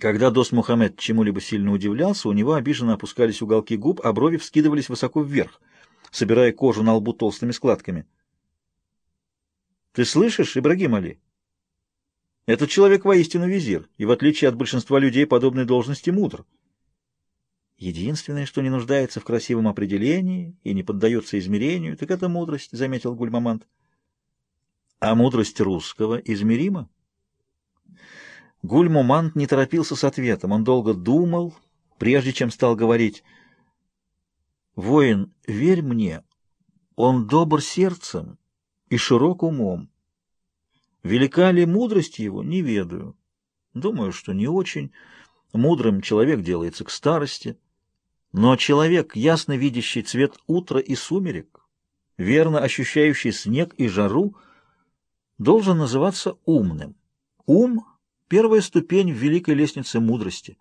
Когда Дос Мухаммед чему-либо сильно удивлялся, у него обиженно опускались уголки губ, а брови вскидывались высоко вверх, собирая кожу на лбу толстыми складками. «Ты слышишь, Ибрагим Али? Этот человек воистину визир, и в отличие от большинства людей подобной должности мудр. Единственное, что не нуждается в красивом определении и не поддается измерению, так это мудрость», — заметил Гульмамант. «А мудрость русского измерима?» Гульмумант не торопился с ответом. Он долго думал, прежде чем стал говорить. «Воин, верь мне, он добр сердцем и широк умом. Велика ли мудрость его, не ведаю. Думаю, что не очень. Мудрым человек делается к старости. Но человек, ясно видящий цвет утра и сумерек, верно ощущающий снег и жару, должен называться умным. Ум — первая ступень в великой лестнице мудрости.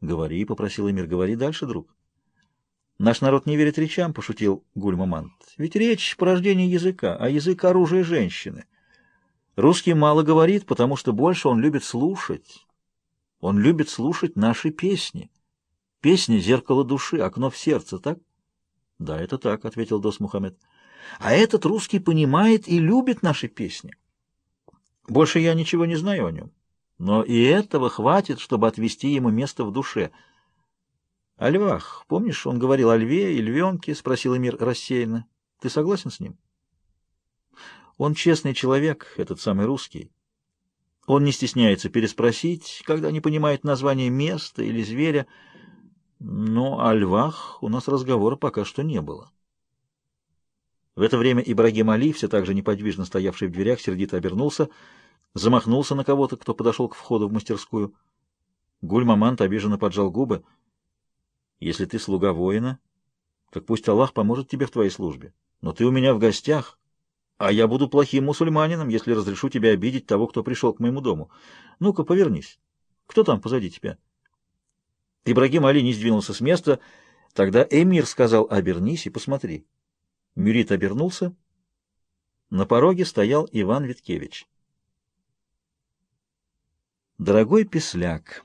Говори, — попросил Эмир, — говори дальше, друг. Наш народ не верит речам, — пошутил Гульмамант. Ведь речь — порождение языка, а язык — оружие женщины. Русский мало говорит, потому что больше он любит слушать. Он любит слушать наши песни. Песни — зеркало души, окно в сердце, так? — Да, это так, — ответил Дос Мухаммед. — А этот русский понимает и любит наши песни. Больше я ничего не знаю о нем. Но и этого хватит, чтобы отвести ему место в душе. — О львах. Помнишь, он говорил о льве и львенке? — спросил Эмир рассеянно. — Ты согласен с ним? — Он честный человек, этот самый русский. Он не стесняется переспросить, когда не понимает название места или зверя. Но о львах у нас разговора пока что не было. В это время Ибрагим Али, все так же неподвижно стоявший в дверях, сердито обернулся — замахнулся на кого-то, кто подошел к входу в мастерскую. Гуль-Мамант обиженно поджал губы. «Если ты слуга воина, так пусть Аллах поможет тебе в твоей службе. Но ты у меня в гостях, а я буду плохим мусульманином, если разрешу тебе обидеть того, кто пришел к моему дому. Ну-ка, повернись. Кто там позади тебя?» Ибрагим Али не сдвинулся с места. Тогда эмир сказал «Обернись и посмотри». Мюрит обернулся. На пороге стоял Иван Виткевич. Дорогой писляк,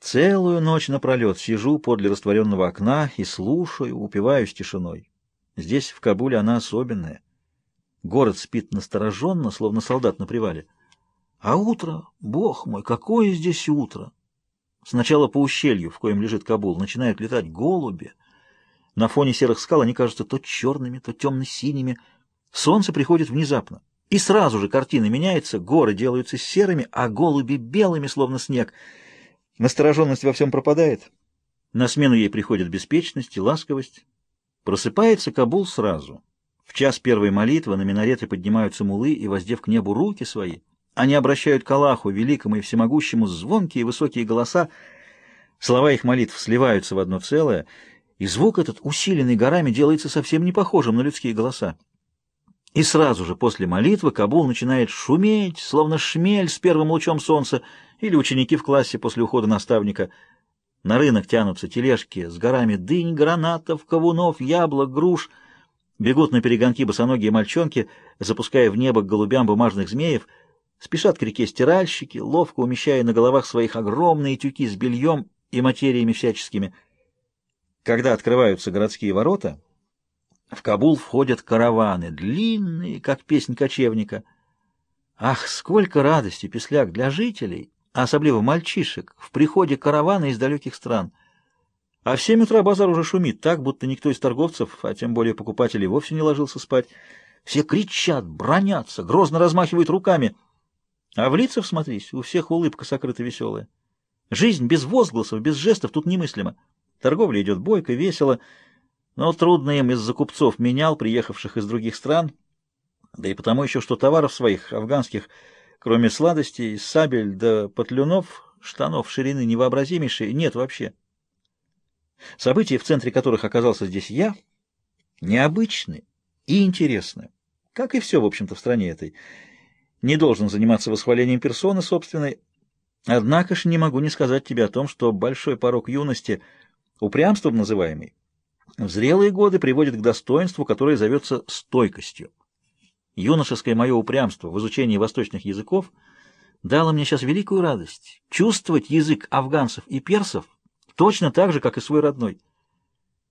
целую ночь напролет сижу подле растворенного окна и слушаю, упиваюсь тишиной. Здесь, в Кабуле, она особенная. Город спит настороженно, словно солдат на привале. А утро, бог мой, какое здесь утро! Сначала по ущелью, в коем лежит Кабул, начинают летать голуби. На фоне серых скал они кажутся то черными, то темно-синими. Солнце приходит внезапно. И сразу же картина меняется, горы делаются серыми, а голуби белыми, словно снег. Настороженность во всем пропадает. На смену ей приходит беспечность и ласковость. Просыпается Кабул сразу. В час первой молитвы на минареты поднимаются мулы и, воздев к небу руки свои, они обращают к Аллаху, великому и всемогущему, звонкие и высокие голоса. Слова их молитв сливаются в одно целое, и звук этот, усиленный горами, делается совсем не похожим на людские голоса. И сразу же после молитвы Кабул начинает шуметь, словно шмель с первым лучом солнца, или ученики в классе после ухода наставника. На рынок тянутся тележки с горами дынь, гранатов, кавунов, яблок, груш. Бегут на перегонки босоногие мальчонки, запуская в небо к голубям бумажных змеев. Спешат к реке стиральщики, ловко умещая на головах своих огромные тюки с бельем и материями всяческими. Когда открываются городские ворота... В Кабул входят караваны, длинные, как песнь кочевника. Ах, сколько радости, песляк, для жителей, особливо мальчишек, в приходе каравана из далеких стран. А в семь утра базар уже шумит, так, будто никто из торговцев, а тем более покупателей, вовсе не ложился спать. Все кричат, бронятся, грозно размахивают руками. А в лицах всмотрись, у всех улыбка сокрыта веселая. Жизнь без возгласов, без жестов тут немыслима. Торговля идет бойко, весело, весело. Но трудно им из-за купцов менял, приехавших из других стран, да и потому еще, что товаров своих, афганских, кроме сладостей, сабель да потлюнов, штанов ширины невообразимейшей, нет вообще. События, в центре которых оказался здесь я, необычны и интересны, как и все, в общем-то, в стране этой. Не должен заниматься восхвалением персоны собственной, однако ж не могу не сказать тебе о том, что большой порог юности, упрямством называемый, в зрелые годы приводит к достоинству, которое зовется стойкостью. Юношеское мое упрямство в изучении восточных языков дало мне сейчас великую радость чувствовать язык афганцев и персов точно так же, как и свой родной.